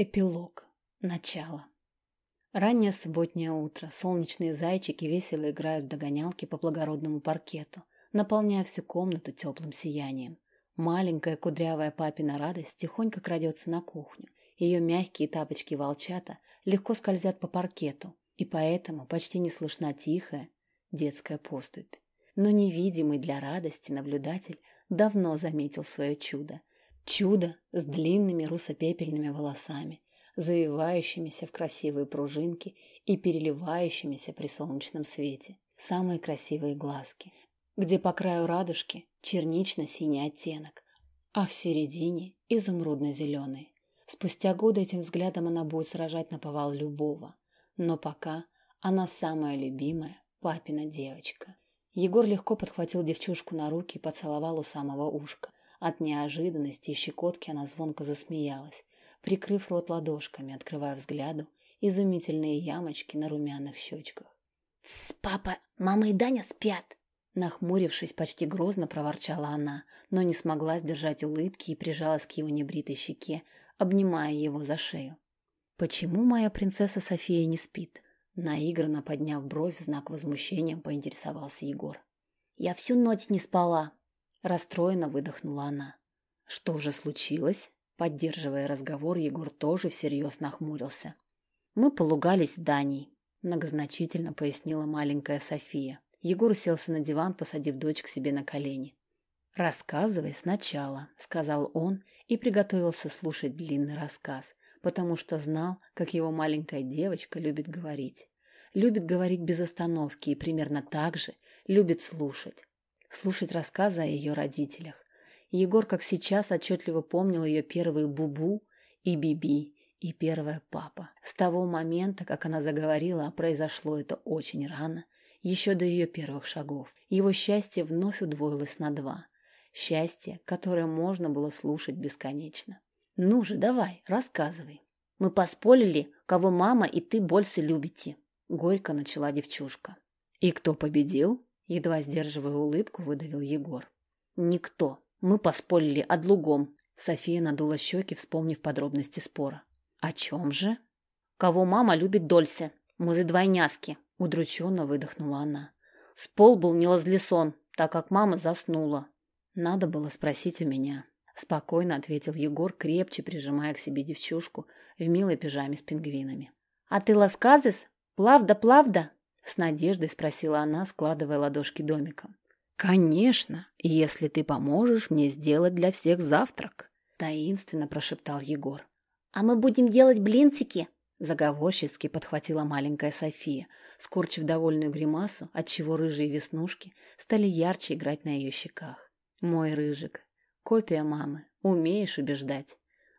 Эпилог. Начало. Раннее субботнее утро. Солнечные зайчики весело играют в догонялки по благородному паркету, наполняя всю комнату теплым сиянием. Маленькая кудрявая папина радость тихонько крадется на кухню. Ее мягкие тапочки-волчата легко скользят по паркету, и поэтому почти не слышна тихая детская поступь. Но невидимый для радости наблюдатель давно заметил свое чудо Чудо с длинными русопепельными волосами, завивающимися в красивые пружинки и переливающимися при солнечном свете. Самые красивые глазки, где по краю радужки чернично-синий оттенок, а в середине изумрудно-зеленый. Спустя годы этим взглядом она будет сражать на повал любого. Но пока она самая любимая папина девочка. Егор легко подхватил девчушку на руки и поцеловал у самого ушка. От неожиданности и щекотки она звонко засмеялась, прикрыв рот ладошками, открывая взгляду изумительные ямочки на румяных щечках. «Тсс, папа, мама и Даня спят!» Нахмурившись, почти грозно проворчала она, но не смогла сдержать улыбки и прижалась к его небритой щеке, обнимая его за шею. «Почему моя принцесса София не спит?» Наигранно подняв бровь в знак возмущения, поинтересовался Егор. «Я всю ночь не спала», Расстроенно выдохнула она. Что же случилось? Поддерживая разговор, Егор тоже всерьез нахмурился. Мы полугались с Даней, многозначительно пояснила маленькая София. Егор уселся на диван, посадив дочь к себе на колени. «Рассказывай сначала», — сказал он и приготовился слушать длинный рассказ, потому что знал, как его маленькая девочка любит говорить. Любит говорить без остановки и примерно так же любит слушать слушать рассказы о ее родителях. Егор, как сейчас, отчетливо помнил ее первые Бубу и Биби, и первая папа. С того момента, как она заговорила, а произошло это очень рано, еще до ее первых шагов. Его счастье вновь удвоилось на два. Счастье, которое можно было слушать бесконечно. «Ну же, давай, рассказывай». «Мы поспорили, кого мама и ты больше любите», — горько начала девчушка. «И кто победил?» Едва сдерживая улыбку, выдавил Егор. «Никто. Мы поспорили о другом». София надула щеки, вспомнив подробности спора. «О чем же?» «Кого мама любит дольше? Мы за двойняски», — удрученно выдохнула она. Спол был не лазлисон, так как мама заснула. «Надо было спросить у меня», — спокойно ответил Егор, крепче прижимая к себе девчушку в милой пижаме с пингвинами. «А ты ласказыс? Плавда-плавда?» С надеждой спросила она, складывая ладошки домиком. «Конечно, если ты поможешь мне сделать для всех завтрак», таинственно прошептал Егор. «А мы будем делать блинчики?» Заговорщицки подхватила маленькая София, скорчив довольную гримасу, отчего рыжие веснушки стали ярче играть на ее щеках. «Мой рыжик, копия мамы, умеешь убеждать»,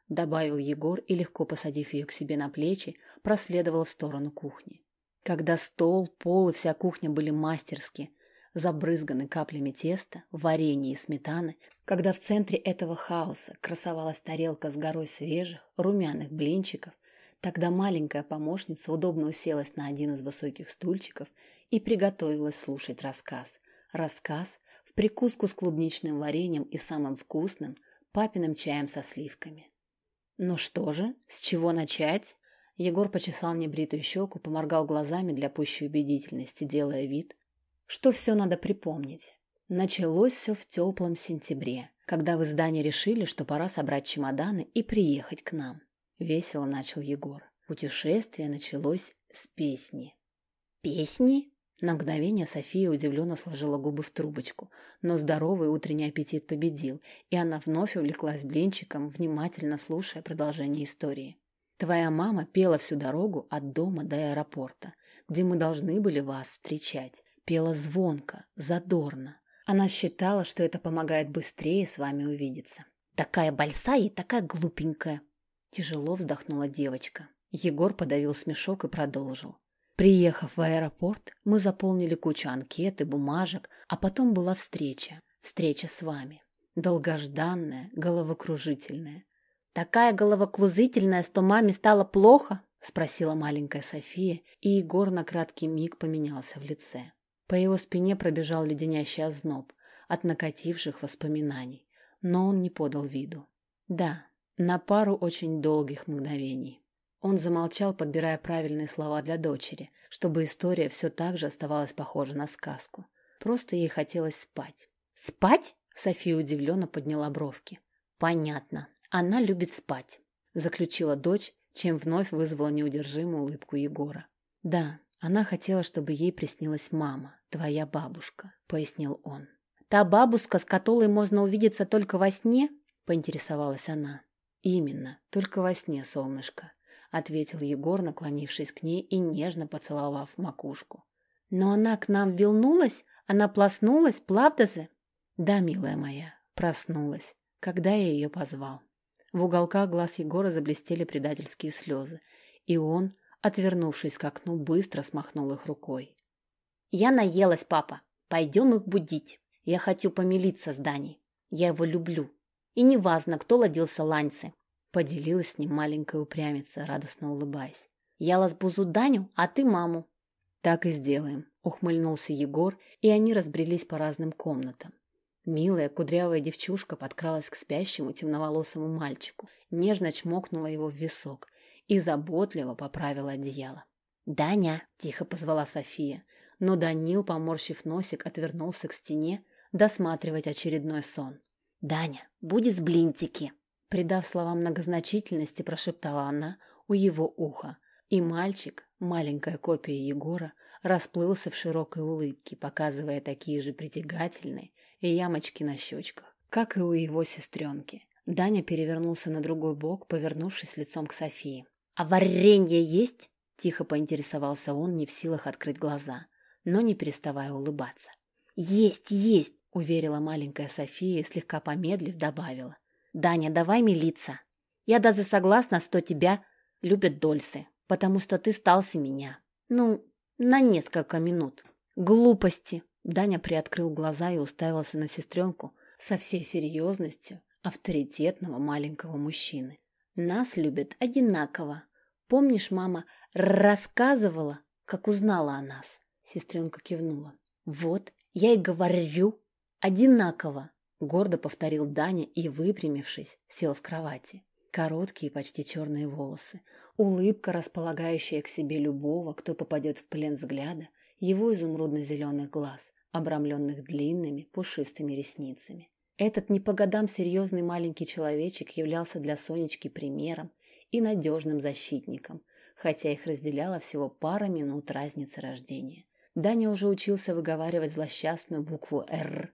добавил Егор и, легко посадив ее к себе на плечи, проследовал в сторону кухни. Когда стол, пол и вся кухня были мастерски забрызганы каплями теста, варенья и сметаны, когда в центре этого хаоса красовалась тарелка с горой свежих, румяных блинчиков, тогда маленькая помощница удобно уселась на один из высоких стульчиков и приготовилась слушать рассказ. Рассказ в прикуску с клубничным вареньем и самым вкусным папиным чаем со сливками. Ну что же, с чего начать? Егор почесал небритую щеку, поморгал глазами для пущей убедительности, делая вид, что все надо припомнить. Началось все в теплом сентябре, когда в издании решили, что пора собрать чемоданы и приехать к нам. Весело начал Егор. Путешествие началось с песни. «Песни?» На мгновение София удивленно сложила губы в трубочку, но здоровый утренний аппетит победил, и она вновь увлеклась блинчиком, внимательно слушая продолжение истории. Твоя мама пела всю дорогу от дома до аэропорта, где мы должны были вас встречать. Пела звонко, задорно. Она считала, что это помогает быстрее с вами увидеться. Такая большая и такая глупенькая. Тяжело вздохнула девочка. Егор подавил смешок и продолжил. Приехав в аэропорт, мы заполнили кучу анкет и бумажек, а потом была встреча. Встреча с вами. Долгожданная, головокружительная. «Такая головоклузительная, что маме стало плохо?» — спросила маленькая София, и Егор на краткий миг поменялся в лице. По его спине пробежал леденящий озноб от накативших воспоминаний, но он не подал виду. «Да, На пару очень долгих мгновений. Он замолчал, подбирая правильные слова для дочери, чтобы история все так же оставалась похожа на сказку. Просто ей хотелось спать. «Спать?» — София удивленно подняла бровки. «Понятно. Она любит спать», — заключила дочь, чем вновь вызвала неудержимую улыбку Егора. «Да, она хотела, чтобы ей приснилась мама, твоя бабушка», — пояснил он. «Та бабушка, с которой можно увидеться только во сне?» — поинтересовалась она. «Именно, только во сне, солнышко», — ответил Егор, наклонившись к ней и нежно поцеловав макушку. «Но она к нам вернулась? Она проснулась, правда же?» «Да, милая моя, проснулась, когда я ее позвал». В уголках глаз Егора заблестели предательские слезы, и он, отвернувшись к окну, быстро смахнул их рукой. «Я наелась, папа. Пойдем их будить. Я хочу помириться с Даней. Я его люблю. И неважно, кто родился Ланьцы. Поделилась с ним маленькая упрямица, радостно улыбаясь. «Я лазбузу Даню, а ты маму». «Так и сделаем», — ухмыльнулся Егор, и они разбрелись по разным комнатам. Милая кудрявая девчушка подкралась к спящему темноволосому мальчику, нежно чмокнула его в висок и заботливо поправила одеяло. «Даня!» — тихо позвала София, но Данил, поморщив носик, отвернулся к стене досматривать очередной сон. «Даня, будет блинтики!» Придав словам многозначительности, прошептала она у его уха, и мальчик, маленькая копия Егора, расплылся в широкой улыбке, показывая такие же притягательные ямочки на щечках, как и у его сестренки. Даня перевернулся на другой бок, повернувшись лицом к Софии. «А варенье есть?» – тихо поинтересовался он, не в силах открыть глаза, но не переставая улыбаться. «Есть, есть!» – уверила маленькая София и, слегка помедлив, добавила. Даня, давай милиться. Я даже согласна, что тебя любят дольсы, потому что ты стался меня. Ну, на несколько минут. Глупости. Даня приоткрыл глаза и уставился на сестренку со всей серьезностью авторитетного маленького мужчины. Нас любят одинаково. Помнишь, мама рассказывала, как узнала о нас? Сестренка кивнула. Вот, я и говорю, одинаково. Гордо повторил Даня и, выпрямившись, сел в кровати. Короткие, почти черные волосы, улыбка, располагающая к себе любого, кто попадет в плен взгляда, его изумрудно-зеленых глаз, обрамленных длинными пушистыми ресницами. Этот не по годам серьезный маленький человечек являлся для Сонечки примером и надежным защитником, хотя их разделяла всего пара минут разницы рождения. Даня уже учился выговаривать злосчастную букву «Р»,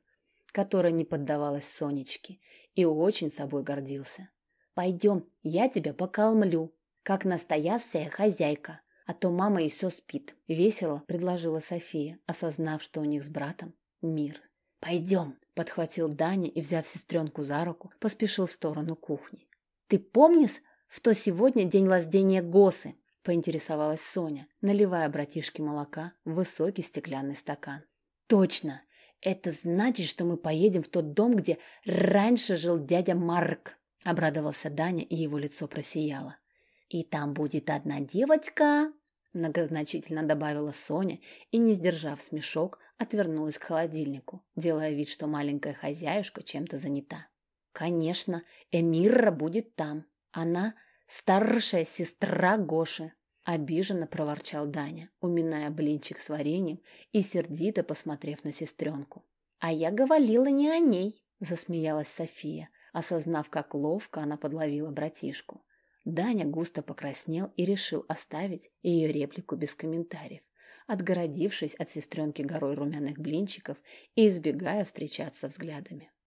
которая не поддавалась Сонечке, и очень собой гордился. «Пойдем, я тебя покалмлю, как настоящая хозяйка, а то мама все спит», — весело предложила София, осознав, что у них с братом мир. «Пойдем», — подхватил Даня и, взяв сестренку за руку, поспешил в сторону кухни. «Ты помнишь, что сегодня день рождения Госы?» — поинтересовалась Соня, наливая братишке молока в высокий стеклянный стакан. «Точно! «Это значит, что мы поедем в тот дом, где раньше жил дядя Марк», — обрадовался Даня, и его лицо просияло. «И там будет одна девочка», — многозначительно добавила Соня и, не сдержав смешок, отвернулась к холодильнику, делая вид, что маленькая хозяюшка чем-то занята. «Конечно, Эмирра будет там. Она старшая сестра Гоши», Обиженно проворчал Даня, уминая блинчик с вареньем и сердито посмотрев на сестренку. «А я говорила не о ней», — засмеялась София, осознав, как ловко она подловила братишку. Даня густо покраснел и решил оставить ее реплику без комментариев, отгородившись от сестренки горой румяных блинчиков и избегая встречаться взглядами.